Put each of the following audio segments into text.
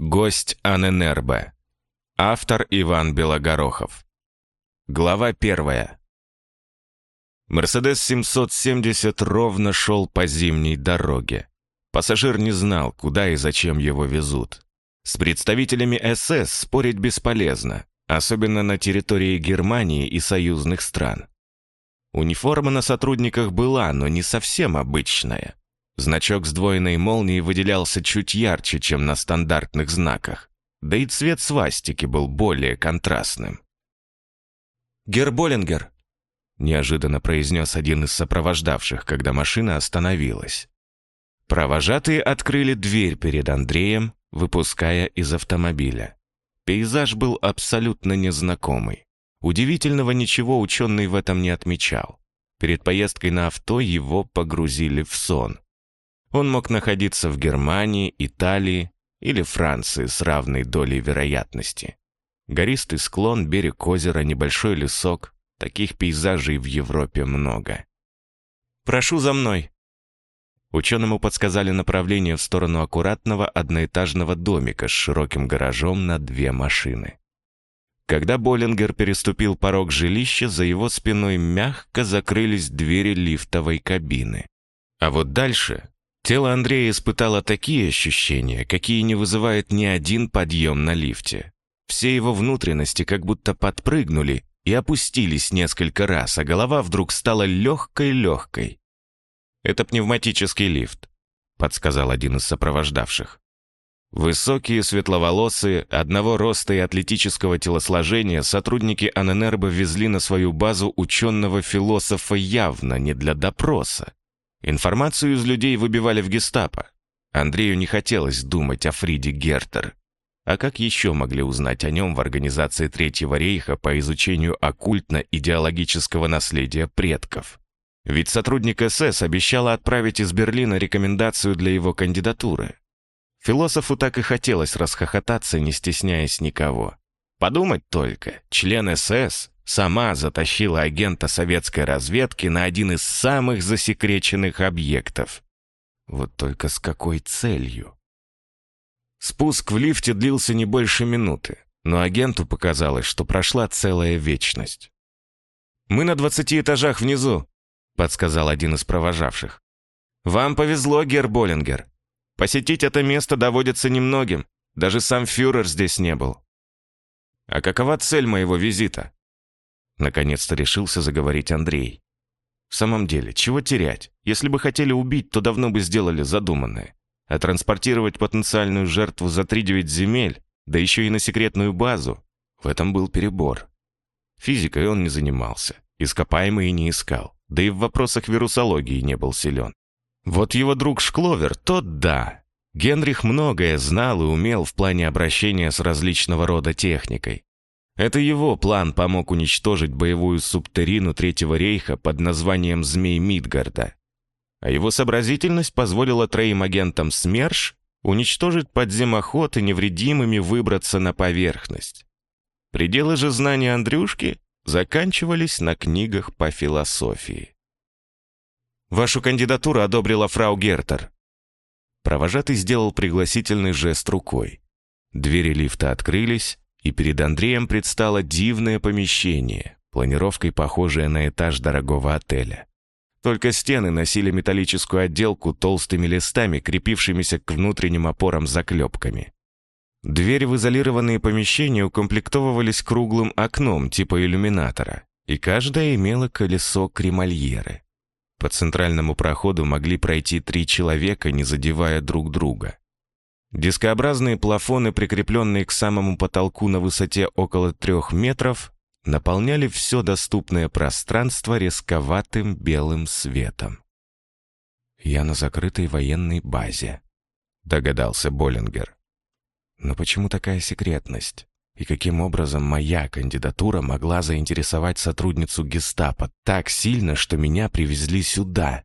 Гость Аненербе. Автор Иван Белогорохов. Глава первая. Мерседес 770 ровно шел по зимней дороге. Пассажир не знал, куда и зачем его везут. С представителями СС спорить бесполезно, особенно на территории Германии и союзных стран. Униформа на сотрудниках была, но не совсем обычная. Значок сдвоенной молнии выделялся чуть ярче, чем на стандартных знаках. Да и цвет свастики был более контрастным. «Герболингер», — неожиданно произнес один из сопровождавших, когда машина остановилась. Провожатые открыли дверь перед Андреем, выпуская из автомобиля. Пейзаж был абсолютно незнакомый. Удивительного ничего ученый в этом не отмечал. Перед поездкой на авто его погрузили в сон. Он мог находиться в Германии, Италии или Франции с равной долей вероятности. Гористый склон, берег озера, небольшой лесок. Таких пейзажей в Европе много. «Прошу за мной», Ученому подсказали направление в сторону аккуратного одноэтажного домика с широким гаражом на две машины. Когда Боллингер переступил порог жилища, за его спиной мягко закрылись двери лифтовой кабины. А вот дальше тело Андрея испытало такие ощущения, какие не вызывает ни один подъем на лифте. Все его внутренности как будто подпрыгнули и опустились несколько раз, а голова вдруг стала легкой-легкой. «Это пневматический лифт», — подсказал один из сопровождавших. Высокие, светловолосые, одного роста и атлетического телосложения сотрудники Аненербо везли на свою базу ученого-философа явно не для допроса. Информацию из людей выбивали в гестапо. Андрею не хотелось думать о Фриде Гертер. А как еще могли узнать о нем в организации Третьего рейха по изучению оккультно-идеологического наследия предков? Ведь сотрудник СС обещал отправить из Берлина рекомендацию для его кандидатуры. Философу так и хотелось расхохотаться, не стесняясь никого. Подумать только, член СС сама затащила агента советской разведки на один из самых засекреченных объектов. Вот только с какой целью? Спуск в лифте длился не больше минуты, но агенту показалось, что прошла целая вечность. «Мы на двадцати этажах внизу», подсказал один из провожавших. «Вам повезло, Гер Боллингер. Посетить это место доводится немногим. Даже сам фюрер здесь не был». «А какова цель моего визита?» Наконец-то решился заговорить Андрей. «В самом деле, чего терять? Если бы хотели убить, то давно бы сделали задуманное. А транспортировать потенциальную жертву за три-девять земель, да еще и на секретную базу, в этом был перебор. Физикой он не занимался, ископаемые не искал да и в вопросах вирусологии не был силен. Вот его друг Шкловер, тот да. Генрих многое знал и умел в плане обращения с различного рода техникой. Это его план помог уничтожить боевую субтерину Третьего рейха под названием «Змей Мидгарда». А его сообразительность позволила троим агентам СМЕРШ уничтожить подземоход и невредимыми выбраться на поверхность. Пределы же знания Андрюшки заканчивались на книгах по философии. «Вашу кандидатуру одобрила фрау Гертер». Провожатый сделал пригласительный жест рукой. Двери лифта открылись, и перед Андреем предстало дивное помещение, планировкой похожее на этаж дорогого отеля. Только стены носили металлическую отделку толстыми листами, крепившимися к внутренним опорам заклепками. Двери в изолированные помещения укомплектовывались круглым окном типа иллюминатора, и каждая имела колесо кремольеры. По центральному проходу могли пройти три человека, не задевая друг друга. Дискообразные плафоны, прикрепленные к самому потолку на высоте около трех метров, наполняли все доступное пространство резковатым белым светом. «Я на закрытой военной базе», — догадался Боллингер. Но почему такая секретность? И каким образом моя кандидатура могла заинтересовать сотрудницу гестапо так сильно, что меня привезли сюда?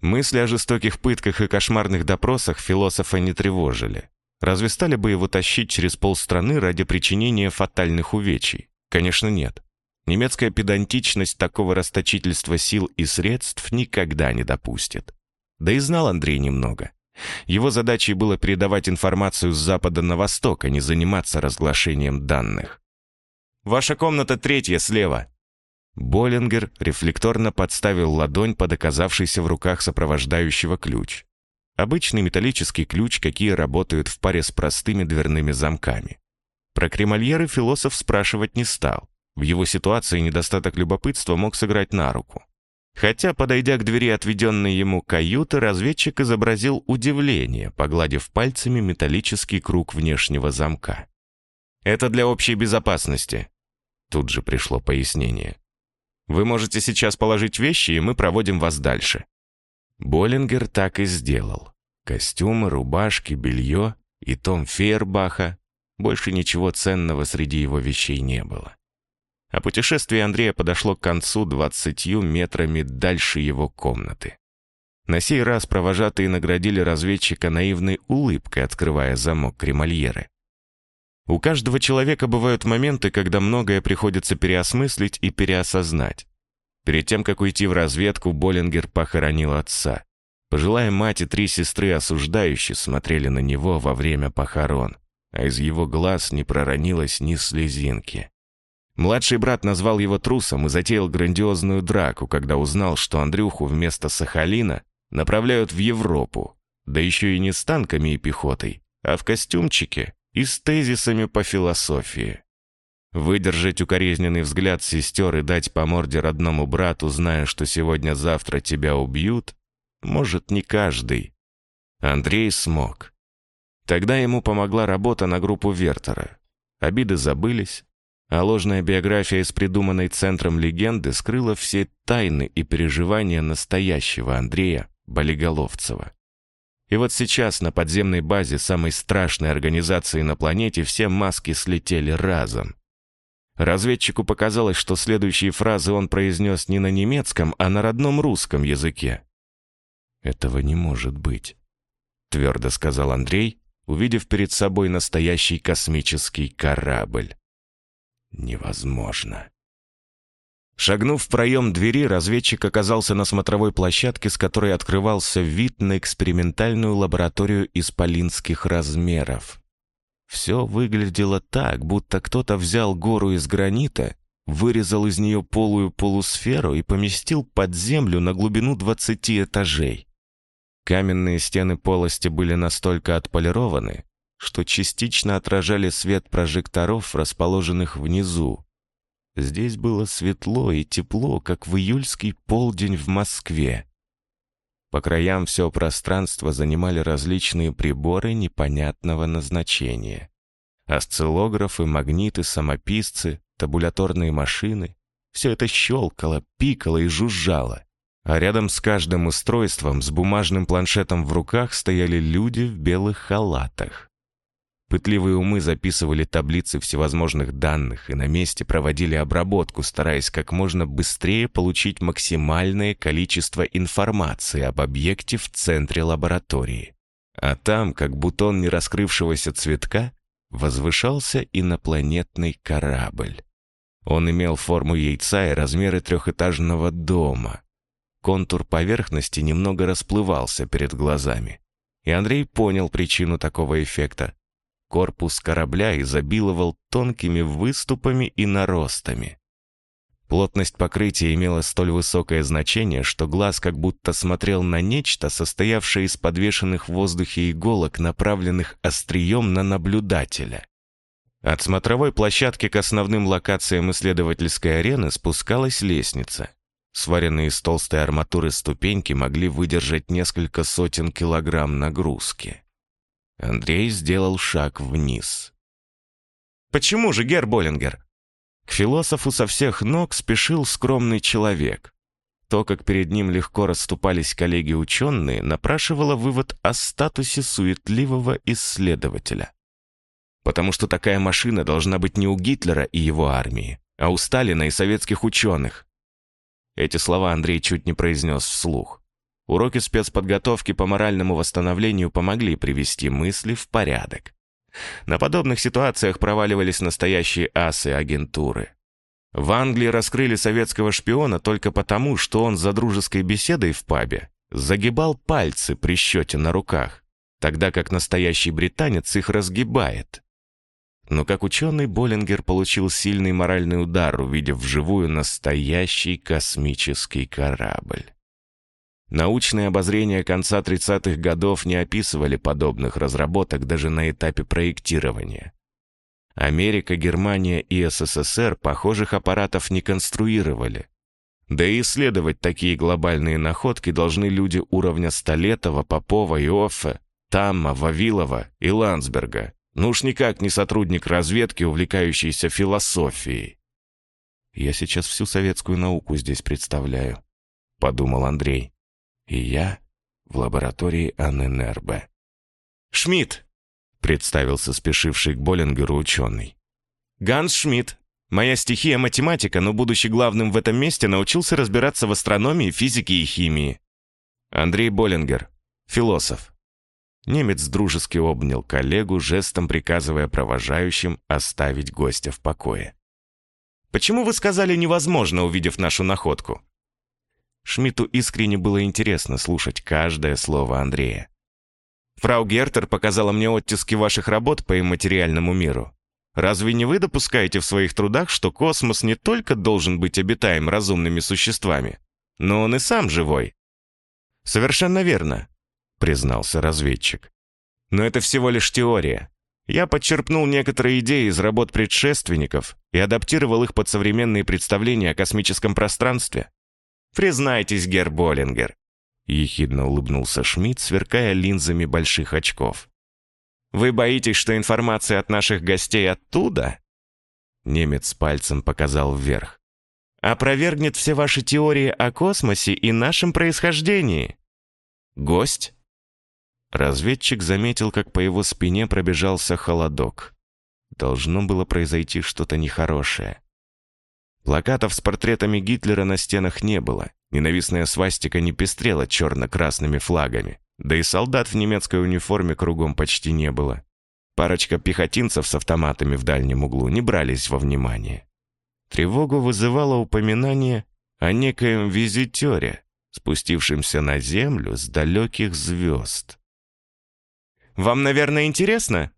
Мысли о жестоких пытках и кошмарных допросах философа не тревожили. Разве стали бы его тащить через полстраны ради причинения фатальных увечий? Конечно, нет. Немецкая педантичность такого расточительства сил и средств никогда не допустит. Да и знал Андрей немного. Его задачей было передавать информацию с запада на восток, а не заниматься разглашением данных. «Ваша комната третья слева», Боллингер рефлекторно подставил ладонь под оказавшийся в руках сопровождающего ключ. Обычный металлический ключ, какие работают в паре с простыми дверными замками. Про кремольеры философ спрашивать не стал. В его ситуации недостаток любопытства мог сыграть на руку. Хотя, подойдя к двери отведенной ему каюты, разведчик изобразил удивление, погладив пальцами металлический круг внешнего замка. «Это для общей безопасности», — тут же пришло пояснение. Вы можете сейчас положить вещи, и мы проводим вас дальше». Боллингер так и сделал. Костюмы, рубашки, белье и том Фейербаха. Больше ничего ценного среди его вещей не было. А путешествие Андрея подошло к концу двадцатью метрами дальше его комнаты. На сей раз провожатые наградили разведчика наивной улыбкой, открывая замок кремольеры. У каждого человека бывают моменты, когда многое приходится переосмыслить и переосознать. Перед тем, как уйти в разведку, Боллингер похоронил отца. Пожилая мать и три сестры осуждающие смотрели на него во время похорон, а из его глаз не проронилось ни слезинки. Младший брат назвал его трусом и затеял грандиозную драку, когда узнал, что Андрюху вместо Сахалина направляют в Европу, да еще и не с танками и пехотой, а в костюмчике и с тезисами по философии. Выдержать укоризненный взгляд сестер и дать по морде родному брату, зная, что сегодня-завтра тебя убьют, может, не каждый. Андрей смог. Тогда ему помогла работа на группу Вертера. Обиды забылись, а ложная биография с придуманной центром легенды скрыла все тайны и переживания настоящего Андрея Болиголовцева. И вот сейчас на подземной базе самой страшной организации на планете все маски слетели разом. Разведчику показалось, что следующие фразы он произнес не на немецком, а на родном русском языке. «Этого не может быть», — твердо сказал Андрей, увидев перед собой настоящий космический корабль. «Невозможно». Шагнув в проем двери, разведчик оказался на смотровой площадке, с которой открывался вид на экспериментальную лабораторию исполинских размеров. Все выглядело так, будто кто-то взял гору из гранита, вырезал из нее полую полусферу и поместил под землю на глубину 20 этажей. Каменные стены полости были настолько отполированы, что частично отражали свет прожекторов, расположенных внизу, Здесь было светло и тепло, как в июльский полдень в Москве. По краям все пространство занимали различные приборы непонятного назначения. Осциллографы, магниты, самописцы, табуляторные машины. Все это щелкало, пикало и жужжало. А рядом с каждым устройством с бумажным планшетом в руках стояли люди в белых халатах. Пытливые умы записывали таблицы всевозможных данных и на месте проводили обработку, стараясь как можно быстрее получить максимальное количество информации об объекте в центре лаборатории. А там, как бутон нераскрывшегося цветка, возвышался инопланетный корабль. Он имел форму яйца и размеры трехэтажного дома. Контур поверхности немного расплывался перед глазами. И Андрей понял причину такого эффекта. Корпус корабля изобиловал тонкими выступами и наростами. Плотность покрытия имела столь высокое значение, что глаз как будто смотрел на нечто, состоявшее из подвешенных в воздухе иголок, направленных острием на наблюдателя. От смотровой площадки к основным локациям исследовательской арены спускалась лестница. Сваренные из толстой арматуры ступеньки могли выдержать несколько сотен килограмм нагрузки. Андрей сделал шаг вниз. «Почему же, Гер Боллингер?» К философу со всех ног спешил скромный человек. То, как перед ним легко расступались коллеги-ученые, напрашивало вывод о статусе суетливого исследователя. Потому что такая машина должна быть не у Гитлера и его армии, а у Сталина и советских ученых. Эти слова Андрей чуть не произнес вслух. Уроки спецподготовки по моральному восстановлению помогли привести мысли в порядок. На подобных ситуациях проваливались настоящие асы агентуры. В Англии раскрыли советского шпиона только потому, что он за дружеской беседой в пабе загибал пальцы при счете на руках, тогда как настоящий британец их разгибает. Но как ученый Боллингер получил сильный моральный удар, увидев вживую настоящий космический корабль. Научные обозрения конца 30-х годов не описывали подобных разработок даже на этапе проектирования. Америка, Германия и СССР похожих аппаратов не конструировали. Да и исследовать такие глобальные находки должны люди уровня Столетова, Попова, Иоффе, Тамма, Вавилова и Ландсберга. Ну уж никак не сотрудник разведки, увлекающийся философией. «Я сейчас всю советскую науку здесь представляю», — подумал Андрей. «И я в лаборатории Анненербе». «Шмидт!» — представился спешивший к Боллингеру ученый. «Ганс Шмидт. Моя стихия математика, но, будучи главным в этом месте, научился разбираться в астрономии, физике и химии». Андрей Боллингер. Философ. Немец дружески обнял коллегу, жестом приказывая провожающим оставить гостя в покое. «Почему вы сказали невозможно, увидев нашу находку?» Шмидту искренне было интересно слушать каждое слово Андрея. «Фрау Гертер показала мне оттиски ваших работ по имматериальному миру. Разве не вы допускаете в своих трудах, что космос не только должен быть обитаем разумными существами, но он и сам живой?» «Совершенно верно признался разведчик. Но это всего лишь теория. Я подчерпнул некоторые идеи из работ предшественников и адаптировал их под современные представления о космическом пространстве. Признайтесь, Герр Боллингер. Ехидно улыбнулся Шмидт, сверкая линзами больших очков. «Вы боитесь, что информация от наших гостей оттуда?» Немец пальцем показал вверх. «Опровергнет все ваши теории о космосе и нашем происхождении». «Гость?» Разведчик заметил, как по его спине пробежался холодок. Должно было произойти что-то нехорошее. Плакатов с портретами Гитлера на стенах не было. Ненавистная свастика не пестрела черно-красными флагами. Да и солдат в немецкой униформе кругом почти не было. Парочка пехотинцев с автоматами в дальнем углу не брались во внимание. Тревогу вызывало упоминание о некоем визитере, спустившемся на землю с далеких звезд. Вам, наверное, интересно?»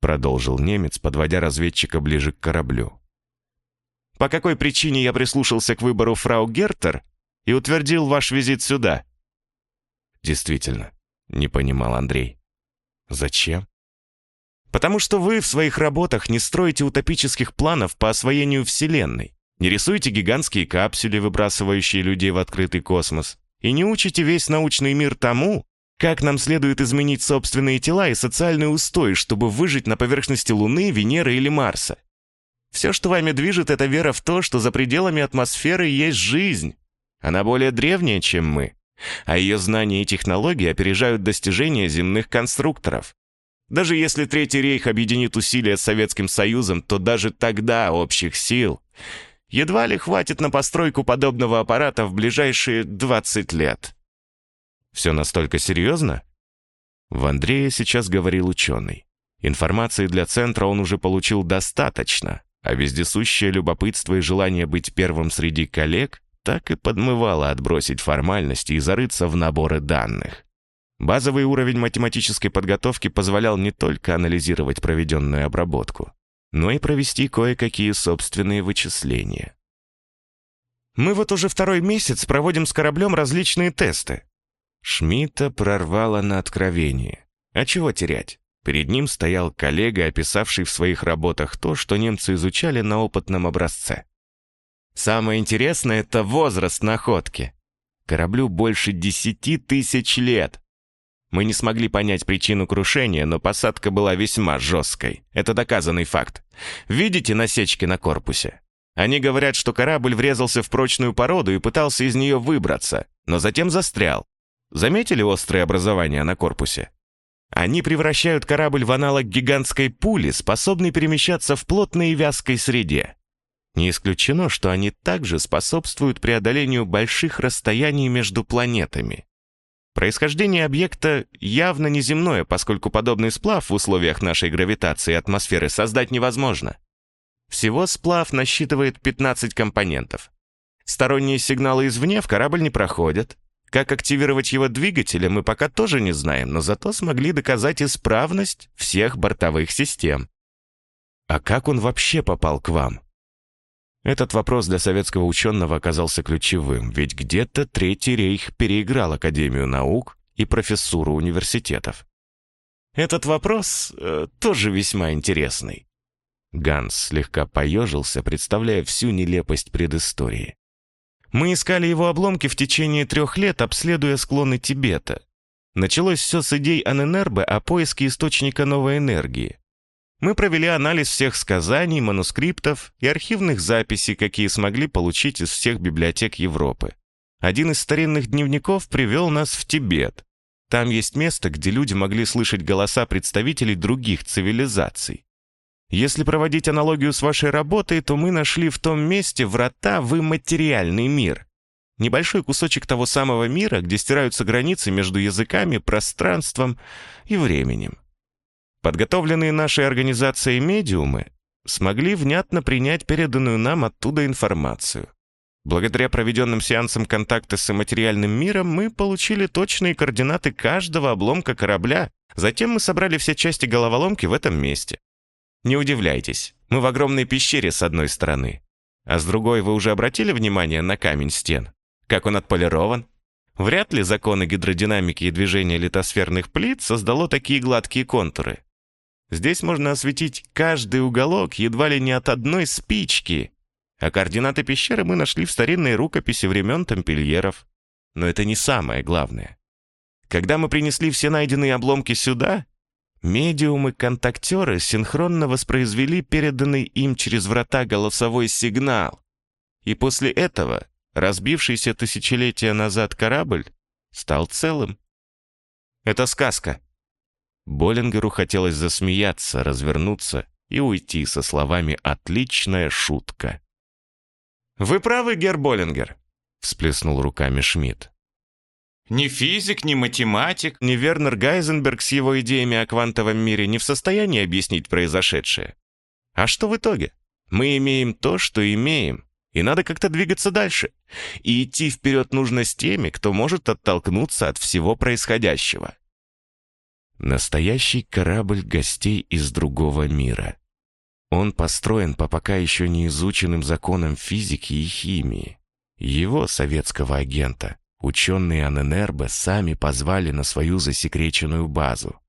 Продолжил немец, подводя разведчика ближе к кораблю. «По какой причине я прислушался к выбору фрау Гертер и утвердил ваш визит сюда?» «Действительно», — не понимал Андрей. «Зачем?» «Потому что вы в своих работах не строите утопических планов по освоению Вселенной, не рисуете гигантские капсули, выбрасывающие людей в открытый космос, и не учите весь научный мир тому, как нам следует изменить собственные тела и социальный устой, чтобы выжить на поверхности Луны, Венеры или Марса? Все, что вами движет, это вера в то, что за пределами атмосферы есть жизнь. Она более древняя, чем мы. А ее знания и технологии опережают достижения земных конструкторов. Даже если Третий рейх объединит усилия с Советским Союзом, то даже тогда общих сил едва ли хватит на постройку подобного аппарата в ближайшие 20 лет. Все настолько серьезно? В Андрее сейчас говорил ученый. Информации для центра он уже получил достаточно, а вездесущее любопытство и желание быть первым среди коллег так и подмывало отбросить формальности и зарыться в наборы данных. Базовый уровень математической подготовки позволял не только анализировать проведенную обработку, но и провести кое-какие собственные вычисления. «Мы вот уже второй месяц проводим с кораблем различные тесты», Шмидта прорвало на откровение. А чего терять? Перед ним стоял коллега, описавший в своих работах то, что немцы изучали на опытном образце. Самое интересное — это возраст находки. Кораблю больше десяти тысяч лет. Мы не смогли понять причину крушения, но посадка была весьма жесткой. Это доказанный факт. Видите насечки на корпусе? Они говорят, что корабль врезался в прочную породу и пытался из нее выбраться, но затем застрял. Заметили острые образования на корпусе? Они превращают корабль в аналог гигантской пули, способной перемещаться в плотной и вязкой среде. Не исключено, что они также способствуют преодолению больших расстояний между планетами. Происхождение объекта явно неземное, поскольку подобный сплав в условиях нашей гравитации и атмосферы создать невозможно. Всего сплав насчитывает 15 компонентов. Сторонние сигналы извне в корабль не проходят, Как активировать его двигатели, мы пока тоже не знаем, но зато смогли доказать исправность всех бортовых систем. А как он вообще попал к вам? Этот вопрос для советского ученого оказался ключевым, ведь где-то Третий рейх переиграл Академию наук и профессуру университетов. Этот вопрос э, тоже весьма интересный. Ганс слегка поежился, представляя всю нелепость предыстории. Мы искали его обломки в течение трех лет, обследуя склоны Тибета. Началось все с идей Аненербе о поиске источника новой энергии. Мы провели анализ всех сказаний, манускриптов и архивных записей, какие смогли получить из всех библиотек Европы. Один из старинных дневников привел нас в Тибет. Там есть место, где люди могли слышать голоса представителей других цивилизаций. Если проводить аналогию с вашей работой, то мы нашли в том месте врата в имматериальный мир. Небольшой кусочек того самого мира, где стираются границы между языками, пространством и временем. Подготовленные нашей организацией медиумы смогли внятно принять переданную нам оттуда информацию. Благодаря проведенным сеансам контакта с материальным миром мы получили точные координаты каждого обломка корабля. Затем мы собрали все части головоломки в этом месте. Не удивляйтесь, мы в огромной пещере с одной стороны. А с другой вы уже обратили внимание на камень стен? Как он отполирован? Вряд ли законы гидродинамики и движения литосферных плит создало такие гладкие контуры. Здесь можно осветить каждый уголок едва ли не от одной спички. А координаты пещеры мы нашли в старинной рукописи времен тампельеров. Но это не самое главное. Когда мы принесли все найденные обломки сюда, медиумы-контактеры синхронно воспроизвели переданный им через врата голосовой сигнал. И после этого разбившийся тысячелетия назад корабль стал целым. Это сказка. Боллингеру хотелось засмеяться, развернуться и уйти со словами «отличная шутка». «Вы правы, Гер Боллингер», — всплеснул руками Шмидт. Ни физик, ни математик, ни Вернер Гайзенберг с его идеями о квантовом мире не в состоянии объяснить произошедшее. А что в итоге? Мы имеем то, что имеем, и надо как-то двигаться дальше. И идти вперед нужно с теми, кто может оттолкнуться от всего происходящего. Настоящий корабль гостей из другого мира. Он построен по пока еще не изученным законам физики и химии. Его, советского агента, ученые Аненербе сами позвали на свою засекреченную базу.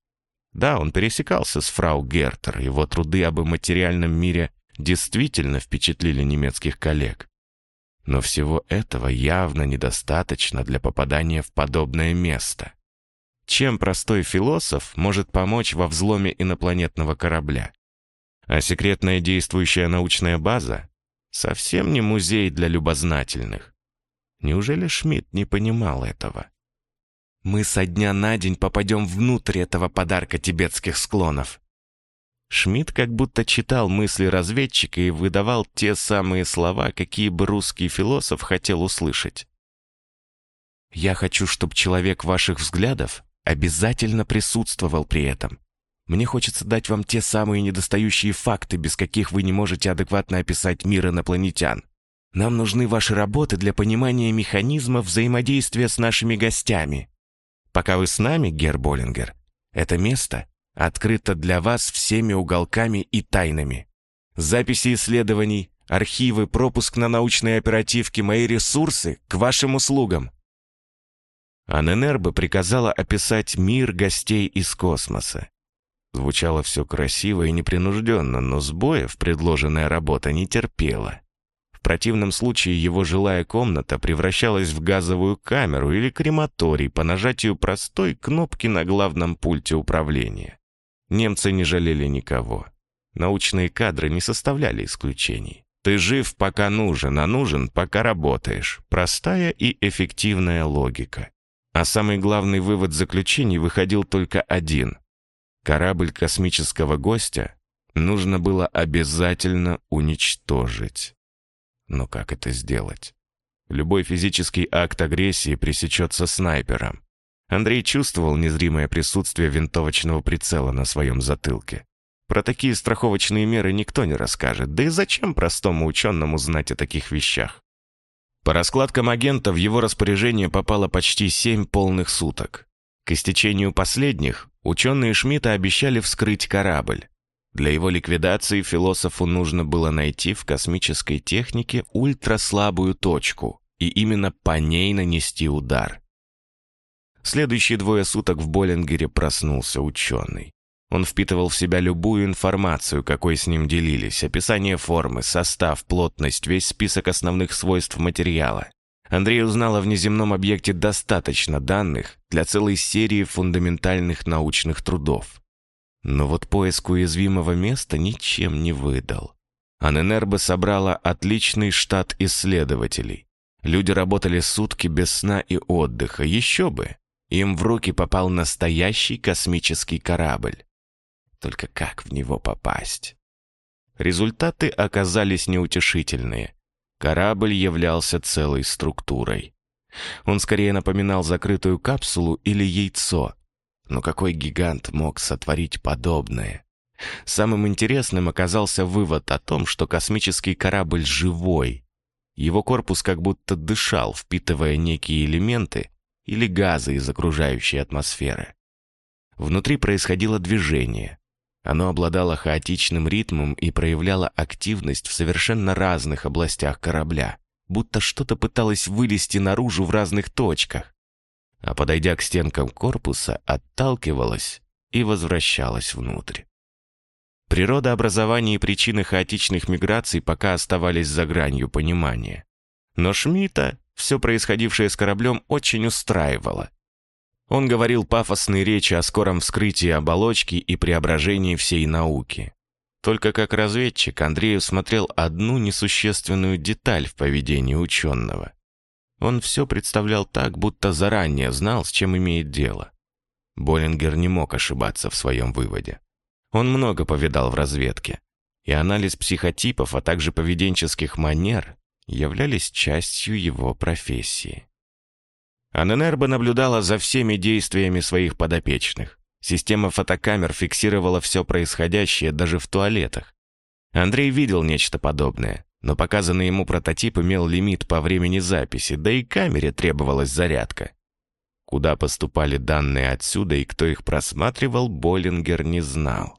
Да, он пересекался с фрау Гертер, его труды об материальном мире действительно впечатлили немецких коллег. Но всего этого явно недостаточно для попадания в подобное место. Чем простой философ может помочь во взломе инопланетного корабля? А секретная действующая научная база совсем не музей для любознательных. Неужели Шмидт не понимал этого? Мы со дня на день попадем внутрь этого подарка тибетских склонов. Шмидт как будто читал мысли разведчика и выдавал те самые слова, какие бы русский философ хотел услышать. «Я хочу, чтобы человек ваших взглядов обязательно присутствовал при этом. Мне хочется дать вам те самые недостающие факты, без каких вы не можете адекватно описать мир инопланетян. Нам нужны ваши работы для понимания механизма взаимодействия с нашими гостями. Пока вы с нами, Гер Боллингер, это место открыто для вас всеми уголками и тайнами. Записи исследований, архивы, пропуск на научные оперативки, мои ресурсы к вашим услугам. Аненербе приказала описать мир гостей из космоса. Звучало все красиво и непринужденно, но сбоев предложенная работа не терпела. Противном случае его жилая комната превращалась в газовую камеру или крематорий по нажатию простой кнопки на главном пульте управления. Немцы не жалели никого. Научные кадры не составляли исключений. Ты жив, пока нужен, а нужен, пока работаешь. Простая и эффективная логика. А самый главный вывод заключений выходил только один. Корабль космического гостя нужно было обязательно уничтожить. Но как это сделать? Любой физический акт агрессии пресечется снайпером. Андрей чувствовал незримое присутствие винтовочного прицела на своем затылке. Про такие страховочные меры никто не расскажет, да и зачем простому ученому знать о таких вещах? По раскладкам агента в его распоряжение попало почти семь полных суток. К истечению последних ученые Шмидта обещали вскрыть корабль. Для его ликвидации философу нужно было найти в космической технике ультраслабую точку и именно по ней нанести удар. Следующие двое суток в Боллингере проснулся ученый. Он впитывал в себя любую информацию, какой с ним делились, описание формы, состав, плотность, весь список основных свойств материала. Андрей узнал о внеземном объекте достаточно данных для целой серии фундаментальных научных трудов. Но вот поиск уязвимого места ничем не выдал. Аненербо собрала отличный штат исследователей. Люди работали сутки без сна и отдыха, еще бы. Им в руки попал настоящий космический корабль. Только как в него попасть? Результаты оказались неутешительные. Корабль являлся целой структурой. Он скорее напоминал закрытую капсулу или яйцо. Но какой гигант мог сотворить подобное? Самым интересным оказался вывод о том, что космический корабль живой. Его корпус как будто дышал, впитывая некие элементы или газы из окружающей атмосферы. Внутри происходило движение. Оно обладало хаотичным ритмом и проявляло активность в совершенно разных областях корабля, будто что-то пыталось вылезти наружу в разных точках, а подойдя к стенкам корпуса, отталкивалось и возвращалось внутрь. Природа образования и причины хаотичных миграций пока оставались за гранью понимания. Но Шмидта все происходившее с кораблем очень устраивало. Он говорил пафосные речи о скором вскрытии оболочки и преображении всей науки. Только как разведчик Андреев смотрел одну несущественную деталь в поведении ученого. Он все представлял так, будто заранее знал, с чем имеет дело. Боллингер не мог ошибаться в своем выводе. Он много повидал в разведке, и анализ психотипов, а также поведенческих манер являлись частью его профессии. Аненербо наблюдала за всеми действиями своих подопечных. Система фотокамер фиксировала все происходящее даже в туалетах. Андрей видел нечто подобное, но показанный ему прототип имел лимит по времени записи, да и камере требовалась зарядка. Куда поступали данные отсюда и кто их просматривал, Боллингер не знал.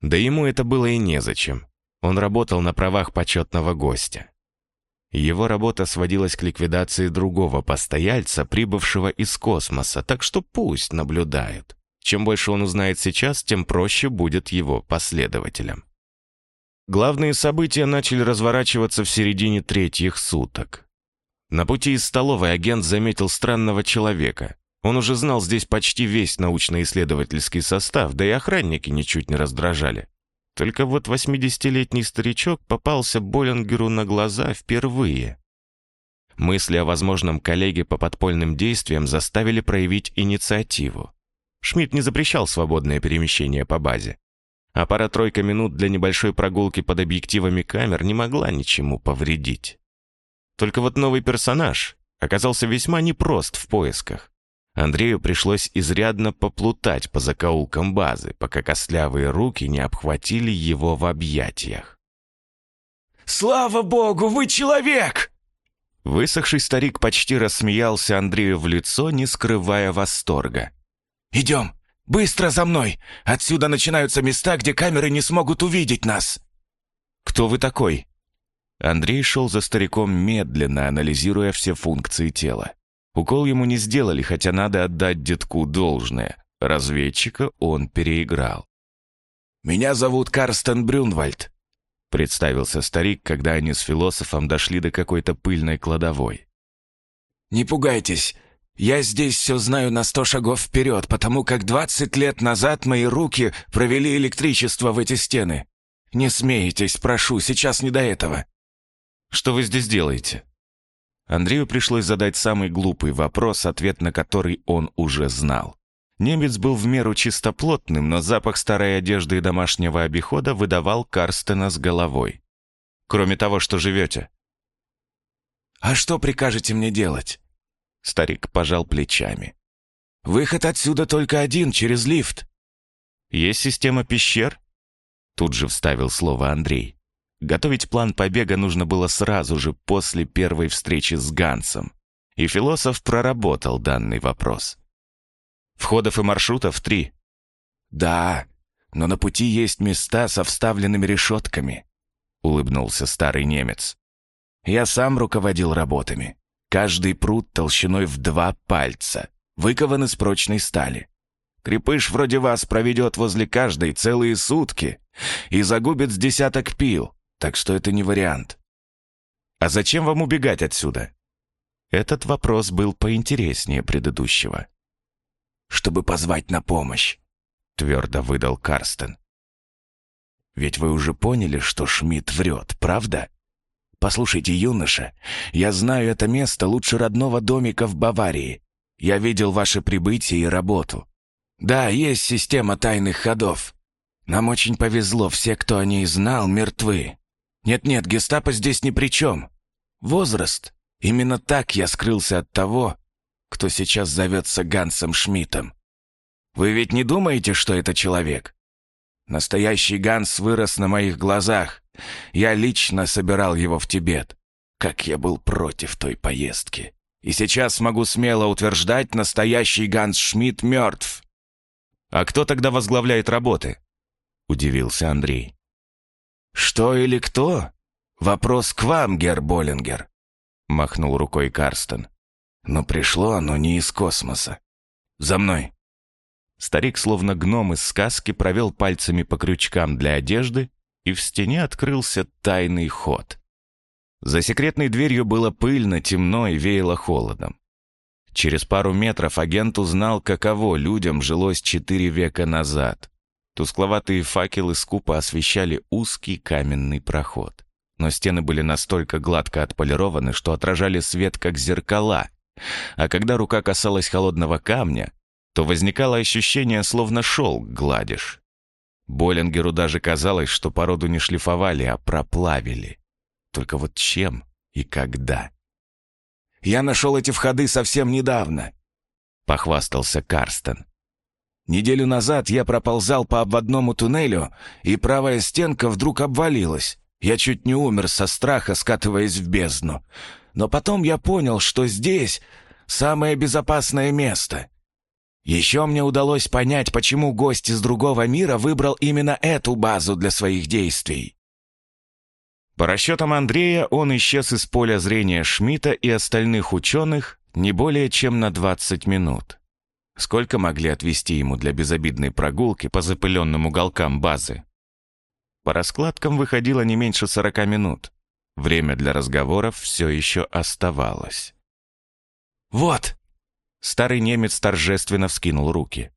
Да ему это было и незачем. Он работал на правах почетного гостя. Его работа сводилась к ликвидации другого постояльца, прибывшего из космоса, так что пусть наблюдают. Чем больше он узнает сейчас, тем проще будет его последователям. Главные события начали разворачиваться в середине третьих суток. На пути из столовой агент заметил странного человека. Он уже знал здесь почти весь научно-исследовательский состав, да и охранники ничуть не раздражали. Только вот 80-летний старичок попался Боллингеру на глаза впервые. Мысли о возможном коллеге по подпольным действиям заставили проявить инициативу. Шмидт не запрещал свободное перемещение по базе. А пара-тройка минут для небольшой прогулки под объективами камер не могла ничему повредить. Только вот новый персонаж оказался весьма непрост в поисках. Андрею пришлось изрядно поплутать по закоулкам базы, пока костлявые руки не обхватили его в объятиях. «Слава богу, вы человек!» Высохший старик почти рассмеялся Андрею в лицо, не скрывая восторга. «Идем, быстро за мной! Отсюда начинаются места, где камеры не смогут увидеть нас!» «Кто вы такой?» Андрей шел за стариком медленно, анализируя все функции тела. Укол ему не сделали, хотя надо отдать детку должное. Разведчика он переиграл. «Меня зовут Карстен Брюнвальд», — представился старик, когда они с философом дошли до какой-то пыльной кладовой. «Не пугайтесь, я здесь все знаю на сто шагов вперед, потому как двадцать лет назад мои руки провели электричество в эти стены. Не смейтесь, прошу, сейчас не до этого». «Что вы здесь делаете?» Андрею пришлось задать самый глупый вопрос, ответ на который он уже знал. Немец был в меру чистоплотным, но запах старой одежды и домашнего обихода выдавал Карстена с головой. Кроме того, что живете. «А что прикажете мне делать?» Старик пожал плечами. «Выход отсюда только один, через лифт». «Есть система пещер?» Тут же вставил слово Андрей. Готовить план побега нужно было сразу же после первой встречи с Гансом. И философ проработал данный вопрос. Входов и маршрутов три. «Да, но на пути есть места со вставленными решетками», — улыбнулся старый немец. «Я сам руководил работами. Каждый пруд толщиной в два пальца, выкован из прочной стали. Крепыш вроде вас проведет возле каждой целые сутки и загубит с десяток пил, так что это не вариант. А зачем вам убегать отсюда? Этот вопрос был поинтереснее предыдущего. Чтобы позвать на помощь, твердо выдал Карстен. Ведь вы уже поняли, что Шмидт врет, правда? Послушайте, юноша, я знаю это место лучше родного домика в Баварии. Я видел ваше прибытие и работу. Да, есть система тайных ходов. Нам очень повезло, все, кто о ней знал, мертвы. Нет-нет, гестапо здесь ни при чем. Возраст. Именно так я скрылся от того, кто сейчас зовется Гансом Шмидтом. Вы ведь не думаете, что это человек? Настоящий Ганс вырос на моих глазах. Я лично собирал его в Тибет. Как я был против той поездки. И сейчас могу смело утверждать, настоящий Ганс Шмидт мертв. «А кто тогда возглавляет работы?» — удивился Андрей. «Что или кто? Вопрос к вам, Гер Боллингер», — махнул рукой Карстен. «Но пришло оно не из космоса. За мной». Старик, словно гном из сказки, провел пальцами по крючкам для одежды, и в стене открылся тайный ход. За секретной дверью было пыльно, темно и веяло холодом. Через пару метров агент узнал, каково людям жилось четыре века назад. Тускловатые факелы скупо освещали узкий каменный проход. Но стены были настолько гладко отполированы, что отражали свет, как зеркала. А когда рука касалась холодного камня, то возникало ощущение, словно шелк гладишь. Боллингеру даже казалось, что породу не шлифовали, а проплавили. Только вот чем и когда? Я нашел эти входы совсем недавно», — похвастался Карстен. «Неделю назад я проползал по обводному туннелю, и правая стенка вдруг обвалилась. Я чуть не умер со страха, скатываясь в бездну. Но потом я понял, что здесь самое безопасное место. Еще мне удалось понять, почему гость из другого мира выбрал именно эту базу для своих действий. По расчетам Андрея, он исчез из поля зрения Шмидта и остальных ученых не более чем на 20 минут. Сколько могли отвести ему для безобидной прогулки по запыленным уголкам базы? По раскладкам выходило не меньше 40 минут. Время для разговоров все еще оставалось. «Вот!» Старый немец торжественно вскинул руки.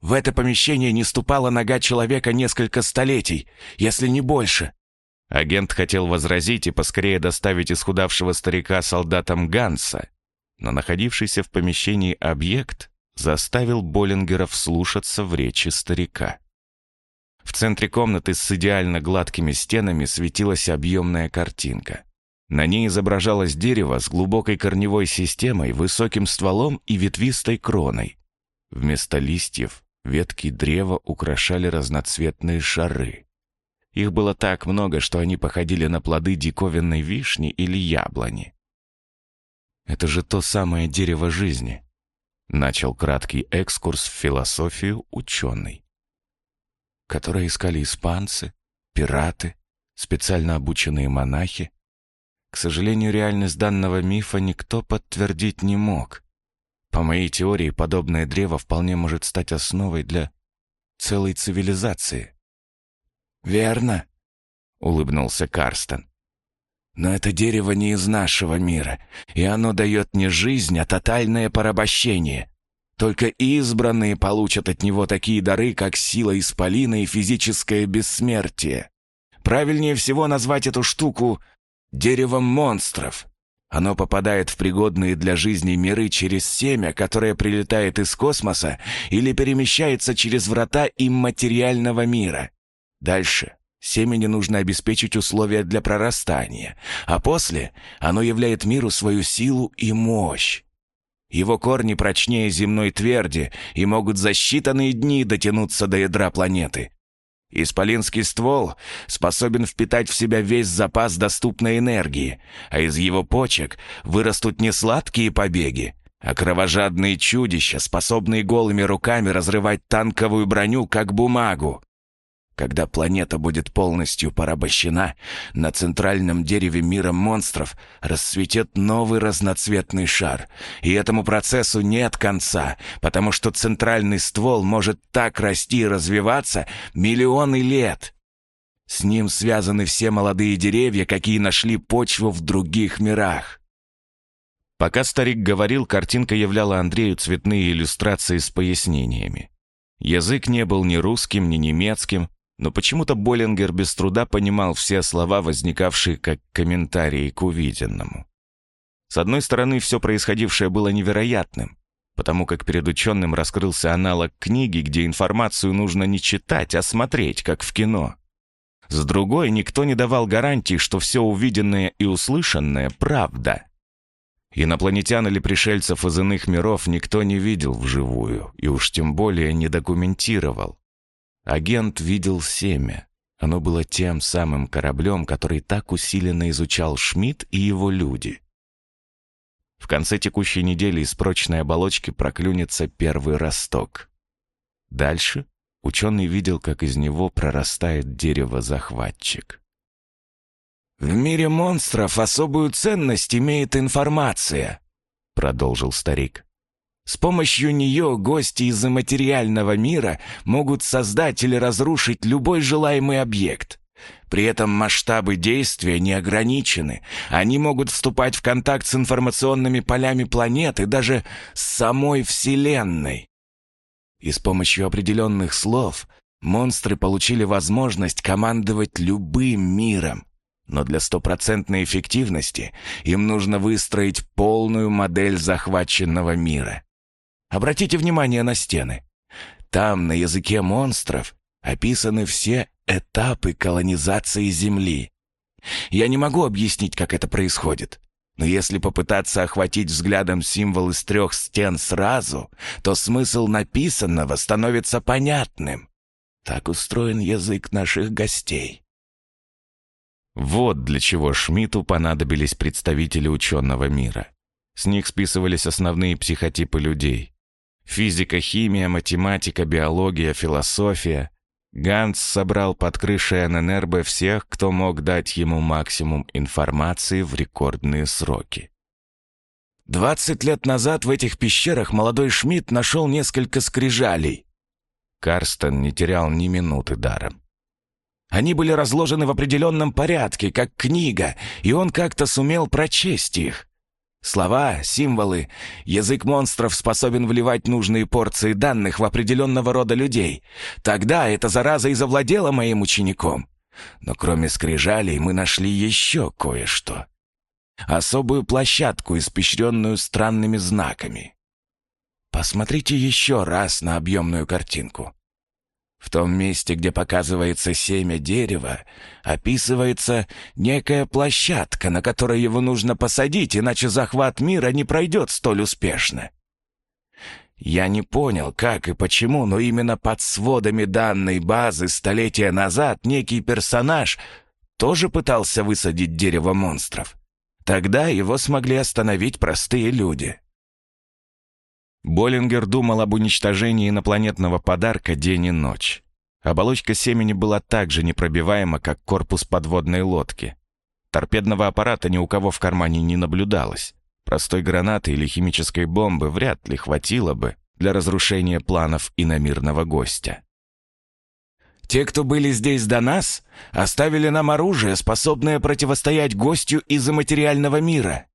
«В это помещение не ступала нога человека несколько столетий, если не больше. Агент хотел возразить и поскорее доставить исхудавшего старика солдатам Ганса, но находившийся в помещении объект заставил Боллингера вслушаться в речи старика. В центре комнаты с идеально гладкими стенами светилась объемная картинка. На ней изображалось дерево с глубокой корневой системой, высоким стволом и ветвистой кроной. Вместо листьев ветки древа украшали разноцветные шары. Их было так много, что они походили на плоды диковинной вишни или яблони. «Это же то самое дерево жизни», — начал краткий экскурс в философию ученый, которое искали испанцы, пираты, специально обученные монахи. К сожалению, реальность данного мифа никто подтвердить не мог. По моей теории, подобное древо вполне может стать основой для целой цивилизации. «Верно», — улыбнулся Карстен. «Но это дерево не из нашего мира, и оно дает не жизнь, а тотальное порабощение. Только избранные получат от него такие дары, как сила исполина и физическое бессмертие. Правильнее всего назвать эту штуку деревом монстров. Оно попадает в пригодные для жизни миры через семя, которое прилетает из космоса или перемещается через врата имматериального мира. Дальше семени нужно обеспечить условия для прорастания, а после оно являет миру свою силу и мощь. Его корни прочнее земной тверди и могут за считанные дни дотянуться до ядра планеты. Исполинский ствол способен впитать в себя весь запас доступной энергии, а из его почек вырастут не сладкие побеги, а кровожадные чудища, способные голыми руками разрывать танковую броню, как бумагу. Когда планета будет полностью порабощена, на центральном дереве мира монстров расцветет новый разноцветный шар. И этому процессу нет конца, потому что центральный ствол может так расти и развиваться миллионы лет. С ним связаны все молодые деревья, какие нашли почву в других мирах. Пока старик говорил, картинка являла Андрею цветные иллюстрации с пояснениями. Язык не был ни русским, ни немецким, но почему-то Боллингер без труда понимал все слова, возникавшие как комментарии к увиденному. С одной стороны, все происходившее было невероятным, потому как перед ученым раскрылся аналог книги, где информацию нужно не читать, а смотреть, как в кино. С другой, никто не давал гарантии, что все увиденное и услышанное — правда. Инопланетян или пришельцев из иных миров никто не видел вживую, и уж тем более не документировал. Агент видел семя. Оно было тем самым кораблем, который так усиленно изучал Шмидт и его люди. В конце текущей недели из прочной оболочки проклюнется первый росток. Дальше ученый видел, как из него прорастает дерево-захватчик. «В мире монстров особую ценность имеет информация», — продолжил старик. С помощью нее гости из-за материального мира могут создать или разрушить любой желаемый объект. При этом масштабы действия не ограничены. Они могут вступать в контакт с информационными полями планеты, даже с самой Вселенной. И с помощью определенных слов монстры получили возможность командовать любым миром. Но для стопроцентной эффективности им нужно выстроить полную модель захваченного мира. Обратите внимание на стены. Там на языке монстров описаны все этапы колонизации Земли. Я не могу объяснить, как это происходит. Но если попытаться охватить взглядом символ из трех стен сразу, то смысл написанного становится понятным. Так устроен язык наших гостей. Вот для чего Шмидту понадобились представители ученого мира. С них списывались основные психотипы людей. Физика, химия, математика, биология, философия. Ганс собрал под крышей ННРБ всех, кто мог дать ему максимум информации в рекордные сроки. «Двадцать лет назад в этих пещерах молодой Шмидт нашел несколько скрижалей». Карстен не терял ни минуты даром. Они были разложены в определенном порядке, как книга, и он как-то сумел прочесть их. Слова, символы, язык монстров способен вливать нужные порции данных в определенного рода людей. Тогда эта зараза и завладела моим учеником. Но кроме скрижалей мы нашли еще кое-что. Особую площадку, испещренную странными знаками. Посмотрите еще раз на объемную картинку. В том месте, где показывается семя дерева, описывается некая площадка, на которой его нужно посадить, иначе захват мира не пройдет столь успешно. Я не понял, как и почему, но именно под сводами данной базы столетия назад некий персонаж тоже пытался высадить дерево монстров. Тогда его смогли остановить простые люди. Боллингер думал об уничтожении инопланетного подарка день и ночь. Оболочка семени была так же непробиваема, как корпус подводной лодки. Торпедного аппарата ни у кого в кармане не наблюдалось. Простой гранаты или химической бомбы вряд ли хватило бы для разрушения планов иномирного гостя. «Те, кто были здесь до нас, оставили нам оружие, способное противостоять гостю из-за материального мира»,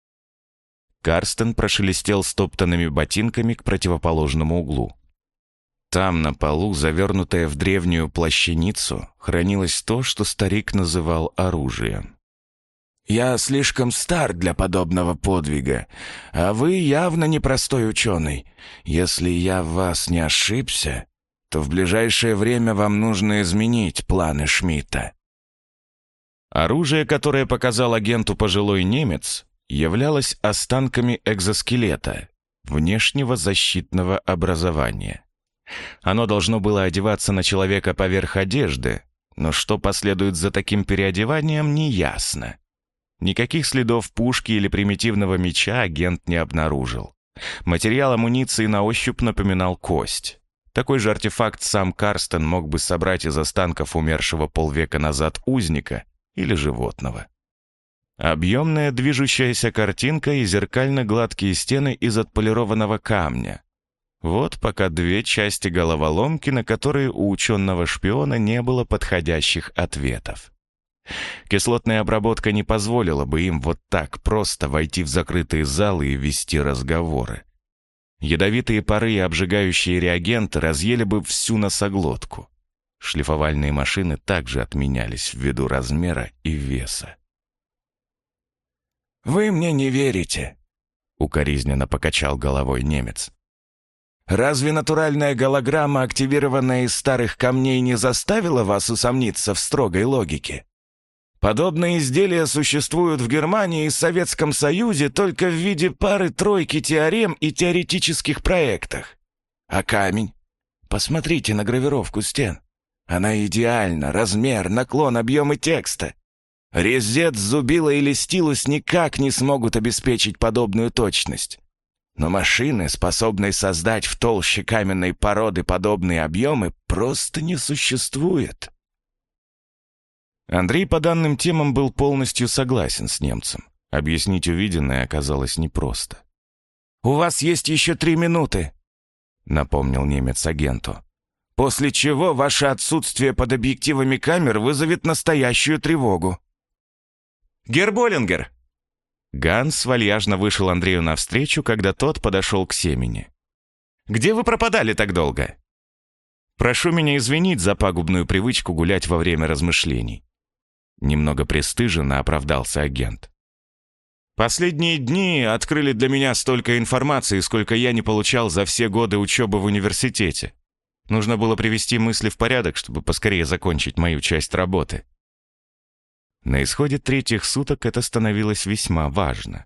Карстен прошелестел стоптанными ботинками к противоположному углу. Там, на полу, завернутое в древнюю плащаницу, хранилось то, что старик называл оружием. «Я слишком стар для подобного подвига, а вы явно непростой ученый. Если я в вас не ошибся, то в ближайшее время вам нужно изменить планы Шмидта». Оружие, которое показал агенту пожилой немец, являлось останками экзоскелета, внешнего защитного образования. Оно должно было одеваться на человека поверх одежды, но что последует за таким переодеванием, неясно. Никаких следов пушки или примитивного меча агент не обнаружил. Материал амуниции на ощупь напоминал кость. Такой же артефакт сам Карстен мог бы собрать из останков умершего полвека назад узника или животного. Объемная движущаяся картинка и зеркально-гладкие стены из отполированного камня. Вот пока две части головоломки, на которые у ученого шпиона не было подходящих ответов. Кислотная обработка не позволила бы им вот так просто войти в закрытые залы и вести разговоры. Ядовитые пары и обжигающие реагенты разъели бы всю носоглотку. Шлифовальные машины также отменялись ввиду размера и веса. «Вы мне не верите», — укоризненно покачал головой немец. «Разве натуральная голограмма, активированная из старых камней, не заставила вас усомниться в строгой логике? Подобные изделия существуют в Германии и Советском Союзе только в виде пары-тройки теорем и теоретических проектах. А камень? Посмотрите на гравировку стен. Она идеальна, размер, наклон, объемы текста. Резет, зубила или стилус никак не смогут обеспечить подобную точность. Но машины, способные создать в толще каменной породы подобные объемы, просто не существует. Андрей по данным темам был полностью согласен с немцем. Объяснить увиденное оказалось непросто. «У вас есть еще три минуты», — напомнил немец агенту. «После чего ваше отсутствие под объективами камер вызовет настоящую тревогу». Герболингер!» Ганс вальяжно вышел Андрею навстречу, когда тот подошел к семени. «Где вы пропадали так долго?» «Прошу меня извинить за пагубную привычку гулять во время размышлений». Немного пристыженно оправдался агент. «Последние дни открыли для меня столько информации, сколько я не получал за все годы учебы в университете. Нужно было привести мысли в порядок, чтобы поскорее закончить мою часть работы». На исходе третьих суток это становилось весьма важно.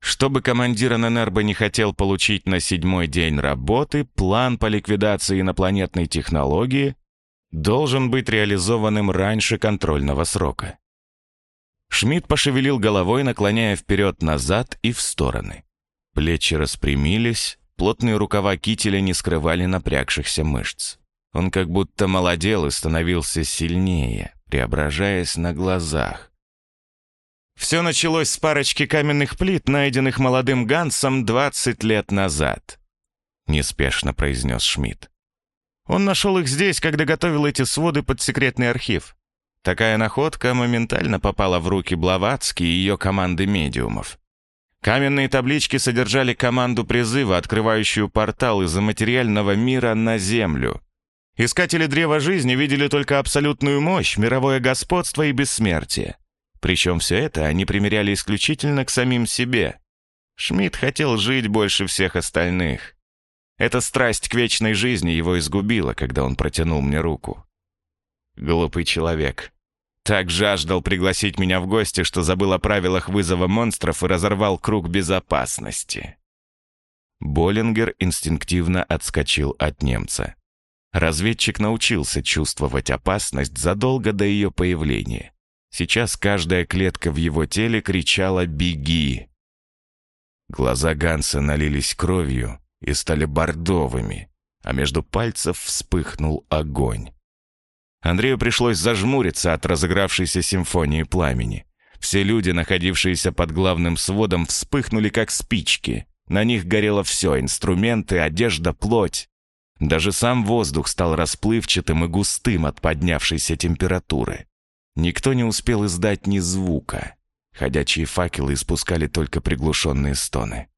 Что бы командир ННРБ не хотел получить на седьмой день работы, план по ликвидации инопланетной технологии должен быть реализованным раньше контрольного срока. Шмидт пошевелил головой, наклоняя вперед-назад и в стороны. Плечи распрямились, плотные рукава кителя не скрывали напрягшихся мышц. Он как будто молодел и становился сильнее, преображаясь на глазах. Все началось с парочки каменных плит, найденных молодым Гансом 20 лет назад, неспешно произнес Шмидт. Он нашел их здесь, когда готовил эти своды под секретный архив. Такая находка моментально попала в руки Блаватски и ее команды медиумов. Каменные таблички содержали команду призыва, открывающую портал из материального мира на Землю. Искатели Древа Жизни видели только абсолютную мощь, мировое господство и бессмертие. Причем все это они примеряли исключительно к самим себе. Шмидт хотел жить больше всех остальных. Эта страсть к вечной жизни его изгубила, когда он протянул мне руку. Глупый человек. Так жаждал пригласить меня в гости, что забыл о правилах вызова монстров и разорвал круг безопасности. Боллингер инстинктивно отскочил от немца. Разведчик научился чувствовать опасность задолго до ее появления. Сейчас каждая клетка в его теле кричала «Беги!». Глаза Ганса налились кровью и стали бордовыми, а между пальцев вспыхнул огонь. Андрею пришлось зажмуриться от разыгравшейся симфонии пламени. Все люди, находившиеся под главным сводом, вспыхнули как спички. На них горело все — инструменты, одежда, плоть. Даже сам воздух стал расплывчатым и густым от поднявшейся температуры. Никто не успел издать ни звука. Ходячие факелы испускали только приглушенные стоны.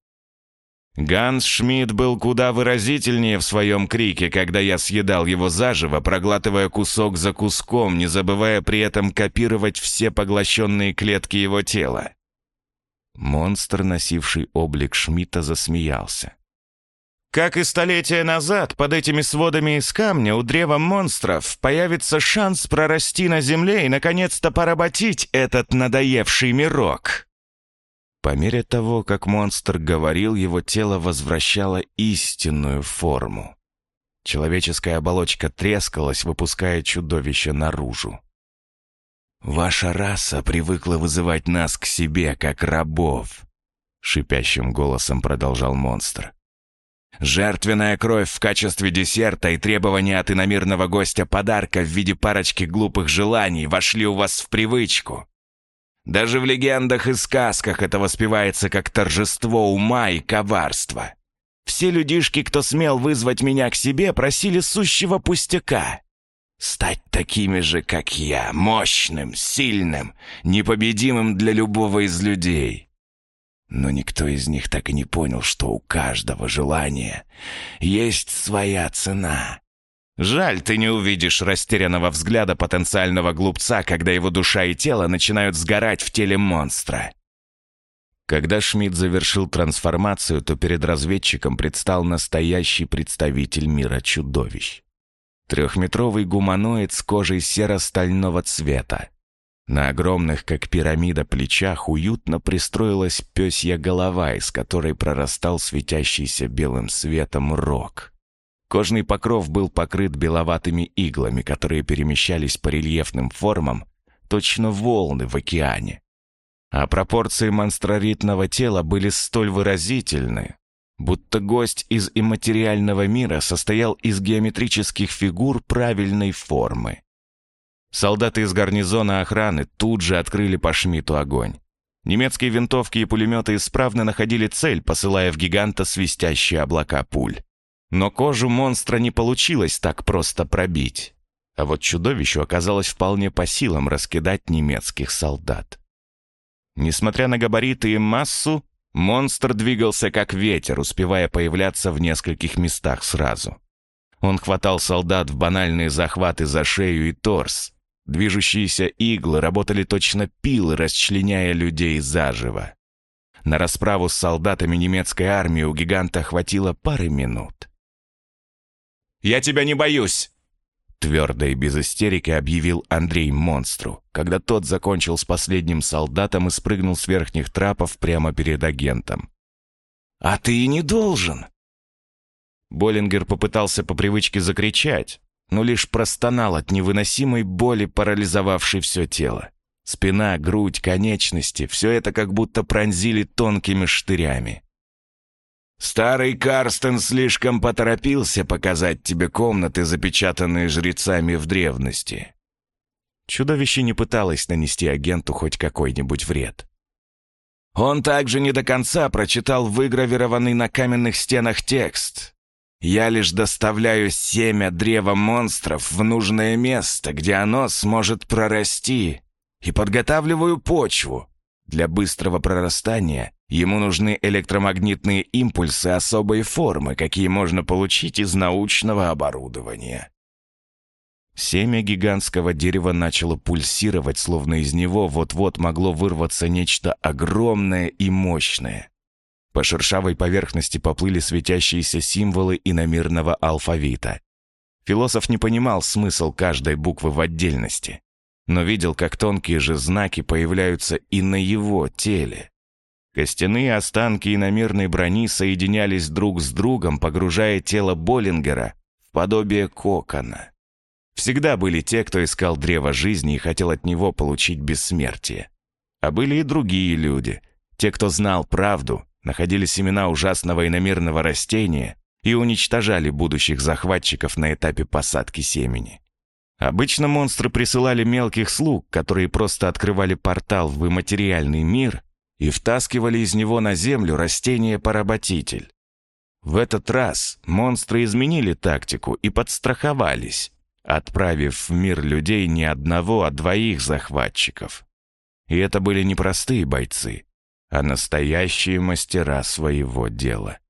Ганс Шмидт был куда выразительнее в своем крике, когда я съедал его заживо, проглатывая кусок за куском, не забывая при этом копировать все поглощенные клетки его тела. Монстр, носивший облик Шмидта, засмеялся. Как и столетия назад, под этими сводами из камня у древа монстров появится шанс прорасти на земле и, наконец-то, поработить этот надоевший мирок. По мере того, как монстр говорил, его тело возвращало истинную форму. Человеческая оболочка трескалась, выпуская чудовище наружу. «Ваша раса привыкла вызывать нас к себе, как рабов», — шипящим голосом продолжал монстр. «Жертвенная кровь в качестве десерта и требования от иномирного гостя подарка в виде парочки глупых желаний вошли у вас в привычку. Даже в легендах и сказках это воспевается как торжество ума и коварства. Все людишки, кто смел вызвать меня к себе, просили сущего пустяка. Стать такими же, как я, мощным, сильным, непобедимым для любого из людей. Но никто из них так и не понял, что у каждого желания есть своя цена. Жаль, ты не увидишь растерянного взгляда потенциального глупца, когда его душа и тело начинают сгорать в теле монстра. Когда Шмидт завершил трансформацию, то перед разведчиком предстал настоящий представитель мира чудовищ. Трехметровый гуманоид с кожей серо-стального цвета. На огромных, как пирамида, плечах уютно пристроилась пёсья голова, из которой прорастал светящийся белым светом рог. Кожный покров был покрыт беловатыми иглами, которые перемещались по рельефным формам, точно волны в океане. А пропорции монстроритного тела были столь выразительны, будто гость из имматериального мира состоял из геометрических фигур правильной формы. Солдаты из гарнизона охраны тут же открыли по Шмиту огонь. Немецкие винтовки и пулеметы исправно находили цель, посылая в гиганта свистящие облака пуль. Но кожу монстра не получилось так просто пробить. А вот чудовищу оказалось вполне по силам раскидать немецких солдат. Несмотря на габариты и массу, Монстр двигался как ветер, успевая появляться в нескольких местах сразу. Он хватал солдат в банальные захваты за шею и торс. Движущиеся иглы работали точно пилы, расчленяя людей заживо. На расправу с солдатами немецкой армии у гиганта хватило пары минут. «Я тебя не боюсь!» Твердо и без истерики объявил Андрей монстру, когда тот закончил с последним солдатом и спрыгнул с верхних трапов прямо перед агентом. «А ты и не должен!» Боллингер попытался по привычке закричать, но лишь простонал от невыносимой боли, парализовавшей все тело. Спина, грудь, конечности — все это как будто пронзили тонкими штырями. Старый Карстен слишком поторопился показать тебе комнаты, запечатанные жрецами в древности. Чудовище не пыталось нанести агенту хоть какой-нибудь вред. Он также не до конца прочитал выгравированный на каменных стенах текст. «Я лишь доставляю семя древа монстров в нужное место, где оно сможет прорасти, и подготавливаю почву. Для быстрого прорастания Ему нужны электромагнитные импульсы особой формы, какие можно получить из научного оборудования. Семя гигантского дерева начало пульсировать, словно из него вот-вот могло вырваться нечто огромное и мощное. По шершавой поверхности поплыли светящиеся символы иномирного алфавита. Философ не понимал смысл каждой буквы в отдельности, но видел, как тонкие же знаки появляются и на его теле. Костяные останки иномерной брони соединялись друг с другом, погружая тело Боллингера в подобие кокона. Всегда были те, кто искал древо жизни и хотел от него получить бессмертие. А были и другие люди, те, кто знал правду, находили семена ужасного иномерного растения и уничтожали будущих захватчиков на этапе посадки семени. Обычно монстры присылали мелких слуг, которые просто открывали портал в имматериальный мир и втаскивали из него на землю растение-поработитель. В этот раз монстры изменили тактику и подстраховались, отправив в мир людей не одного, а двоих захватчиков. И это были не простые бойцы, а настоящие мастера своего дела.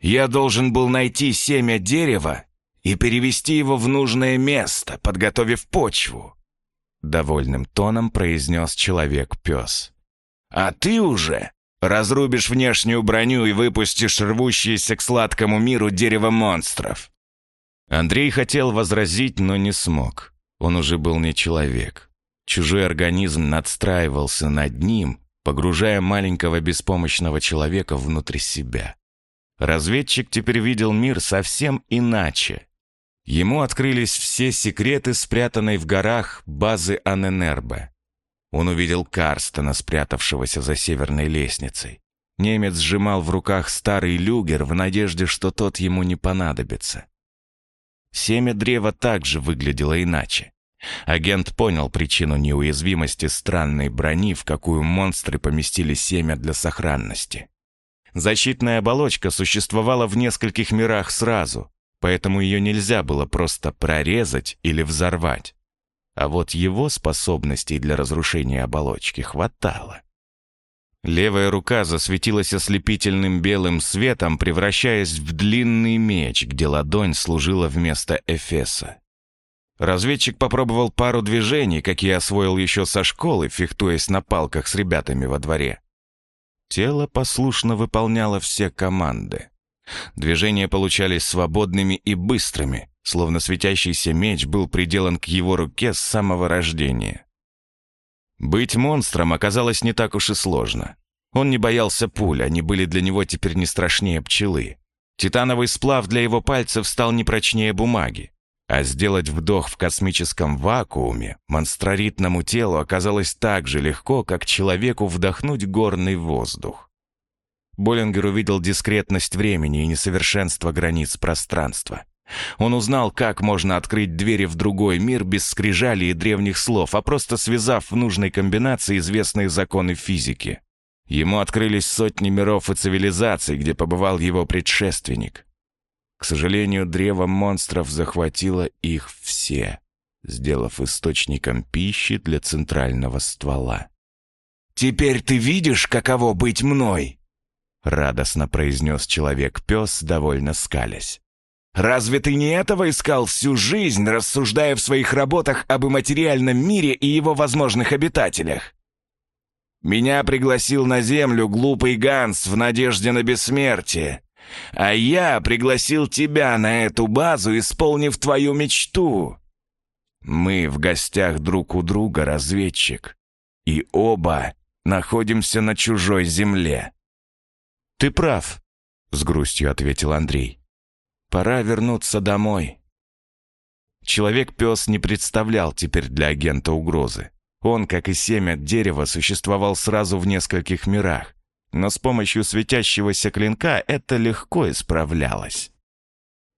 «Я должен был найти семя дерева и перевести его в нужное место, подготовив почву», довольным тоном произнес человек-пес. А ты уже разрубишь внешнюю броню и выпустишь рвущееся к сладкому миру дерево монстров». Андрей хотел возразить, но не смог. Он уже был не человек. Чужой организм надстраивался над ним, погружая маленького беспомощного человека внутрь себя. Разведчик теперь видел мир совсем иначе. Ему открылись все секреты, спрятанной в горах базы Аненербе. Он увидел Карстена, спрятавшегося за северной лестницей. Немец сжимал в руках старый люгер в надежде, что тот ему не понадобится. Семя древа также выглядело иначе. Агент понял причину неуязвимости странной брони, в какую монстры поместили семя для сохранности. Защитная оболочка существовала в нескольких мирах сразу, поэтому ее нельзя было просто прорезать или взорвать. А вот его способностей для разрушения оболочки хватало. Левая рука засветилась ослепительным белым светом, превращаясь в длинный меч, где ладонь служила вместо эфеса. Разведчик попробовал пару движений, какие освоил еще со школы, фехтуясь на палках с ребятами во дворе. Тело послушно выполняло все команды. Движения получались свободными и быстрыми, словно светящийся меч был приделан к его руке с самого рождения. Быть монстром оказалось не так уж и сложно. Он не боялся пуль, они были для него теперь не страшнее пчелы. Титановый сплав для его пальцев стал не прочнее бумаги. А сделать вдох в космическом вакууме монстроритному телу оказалось так же легко, как человеку вдохнуть горный воздух. Боллингер увидел дискретность времени и несовершенство границ пространства. Он узнал, как можно открыть двери в другой мир без скрижали и древних слов, а просто связав в нужной комбинации известные законы физики. Ему открылись сотни миров и цивилизаций, где побывал его предшественник. К сожалению, древо монстров захватило их все, сделав источником пищи для центрального ствола. «Теперь ты видишь, каково быть мной?» Радостно произнес человек-пес, довольно скалясь. «Разве ты не этого искал всю жизнь, рассуждая в своих работах об имматериальном мире и его возможных обитателях? Меня пригласил на Землю глупый Ганс в надежде на бессмертие. А я пригласил тебя на эту базу, исполнив твою мечту. Мы в гостях друг у друга, разведчик. И оба находимся на чужой земле. «Ты прав», — с грустью ответил Андрей. «Пора вернуться домой». Человек-пес не представлял теперь для агента угрозы. Он, как и семя дерева, существовал сразу в нескольких мирах, но с помощью светящегося клинка это легко исправлялось.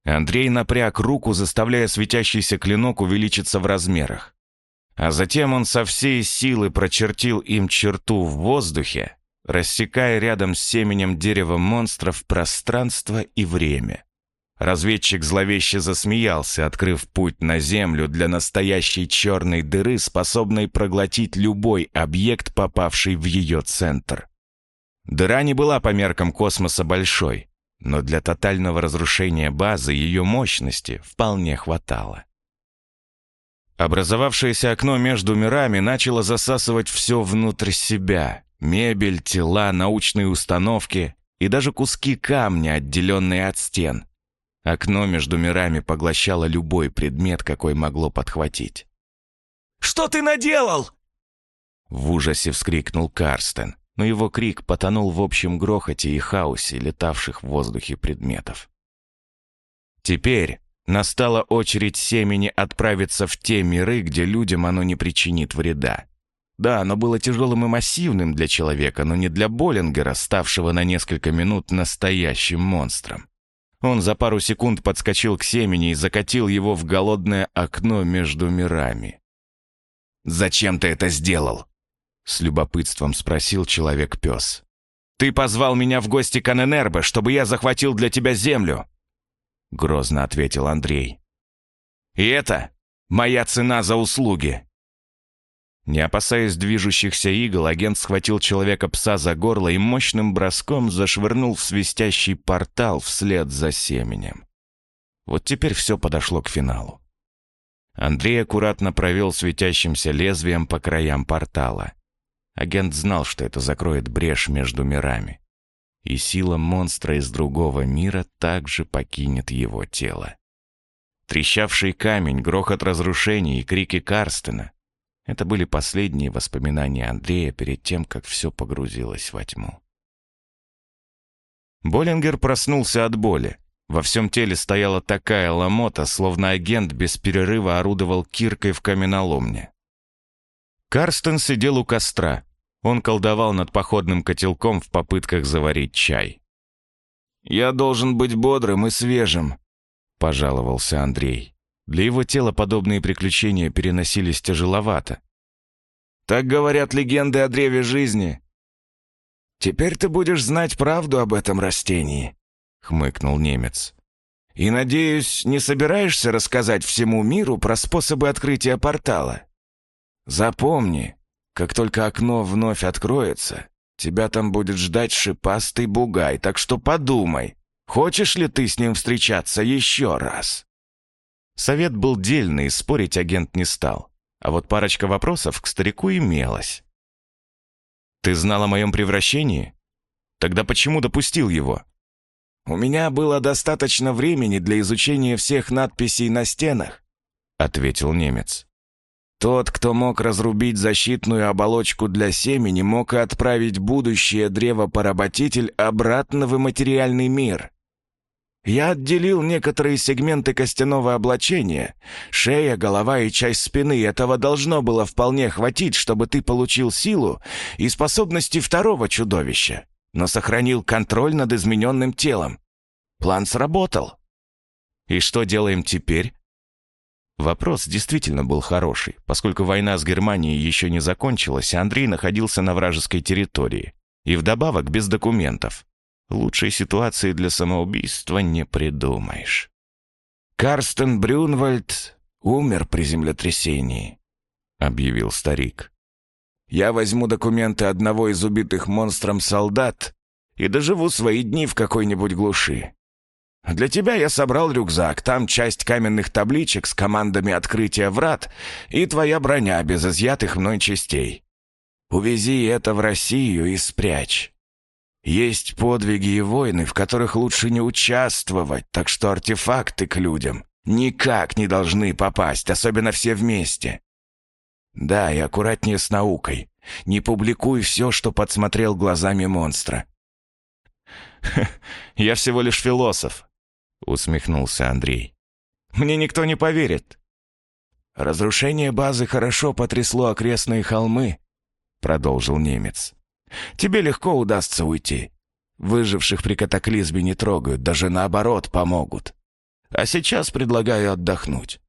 Андрей напряг руку, заставляя светящийся клинок увеличиться в размерах. А затем он со всей силы прочертил им черту в воздухе, рассекая рядом с семенем дерева монстров пространство и время. Разведчик зловеще засмеялся, открыв путь на Землю для настоящей черной дыры, способной проглотить любой объект, попавший в ее центр. Дыра не была по меркам космоса большой, но для тотального разрушения базы ее мощности вполне хватало. Образовавшееся окно между мирами начало засасывать все внутрь себя. Мебель, тела, научные установки и даже куски камня, отделенные от стен. Окно между мирами поглощало любой предмет, какой могло подхватить. «Что ты наделал?» В ужасе вскрикнул Карстен но его крик потонул в общем грохоте и хаосе летавших в воздухе предметов. Теперь настала очередь семени отправиться в те миры, где людям оно не причинит вреда. Да, оно было тяжелым и массивным для человека, но не для Боллингера, ставшего на несколько минут настоящим монстром. Он за пару секунд подскочил к семени и закатил его в голодное окно между мирами. «Зачем ты это сделал?» С любопытством спросил человек-пес. «Ты позвал меня в гости к Аненербе, чтобы я захватил для тебя землю!» Грозно ответил Андрей. «И это моя цена за услуги!» Не опасаясь движущихся игл, агент схватил человека-пса за горло и мощным броском зашвырнул в свистящий портал вслед за семенем. Вот теперь все подошло к финалу. Андрей аккуратно провел светящимся лезвием по краям портала. Агент знал, что это закроет брешь между мирами. И сила монстра из другого мира также покинет его тело. Трещавший камень, грохот разрушений и крики Карстена — это были последние воспоминания Андрея перед тем, как все погрузилось во тьму. Боллингер проснулся от боли. Во всем теле стояла такая ломота, словно агент без перерыва орудовал киркой в каменоломне. Карстен сидел у костра. Он колдовал над походным котелком в попытках заварить чай. «Я должен быть бодрым и свежим», — пожаловался Андрей. Для его тела подобные приключения переносились тяжеловато. «Так говорят легенды о древе жизни. Теперь ты будешь знать правду об этом растении», — хмыкнул немец. «И, надеюсь, не собираешься рассказать всему миру про способы открытия портала? Запомни, как только окно вновь откроется, тебя там будет ждать шипастый бугай, так что подумай, хочешь ли ты с ним встречаться еще раз?» Совет был дельный, спорить агент не стал. А вот парочка вопросов к старику имелась. «Ты знал о моем превращении? Тогда почему допустил его?» «У меня было достаточно времени для изучения всех надписей на стенах», — ответил немец. «Тот, кто мог разрубить защитную оболочку для семени, мог и отправить будущее древопоработитель обратно в материальный мир. Я отделил некоторые сегменты костяного облачения. Шея, голова и часть спины этого должно было вполне хватить, чтобы ты получил силу и способности второго чудовища, но сохранил контроль над измененным телом. План сработал. И что делаем теперь? Вопрос действительно был хороший, поскольку война с Германией еще не закончилась, а Андрей находился на вражеской территории. И вдобавок без документов. Лучшей ситуации для самоубийства не придумаешь. «Карстен Брюнвальд умер при землетрясении», — объявил старик. «Я возьму документы одного из убитых монстром солдат и доживу свои дни в какой-нибудь глуши. Для тебя я собрал рюкзак, там часть каменных табличек с командами открытия врат и твоя броня без изъятых мной частей. Увези это в Россию и спрячь. Есть подвиги и войны, в которых лучше не участвовать, так что артефакты к людям никак не должны попасть, особенно все вместе. Да, и аккуратнее с наукой. Не публикуй все, что подсмотрел глазами монстра. «Я всего лишь философ», — усмехнулся Андрей. «Мне никто не поверит». «Разрушение базы хорошо потрясло окрестные холмы», — продолжил немец. Тебе легко удастся уйти. Выживших при катаклизме не трогают, даже наоборот помогут. А сейчас предлагаю отдохнуть.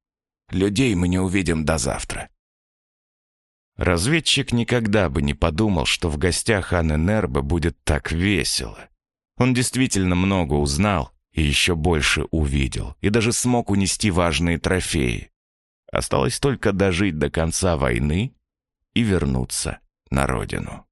Людей мы не увидим до завтра». Разведчик никогда бы не подумал, что в гостях Анны Нербе будет так весело. Он действительно много узнал и еще больше увидел, и даже смог унести важные трофеи. Осталось только дожить до конца войны и вернуться на родину.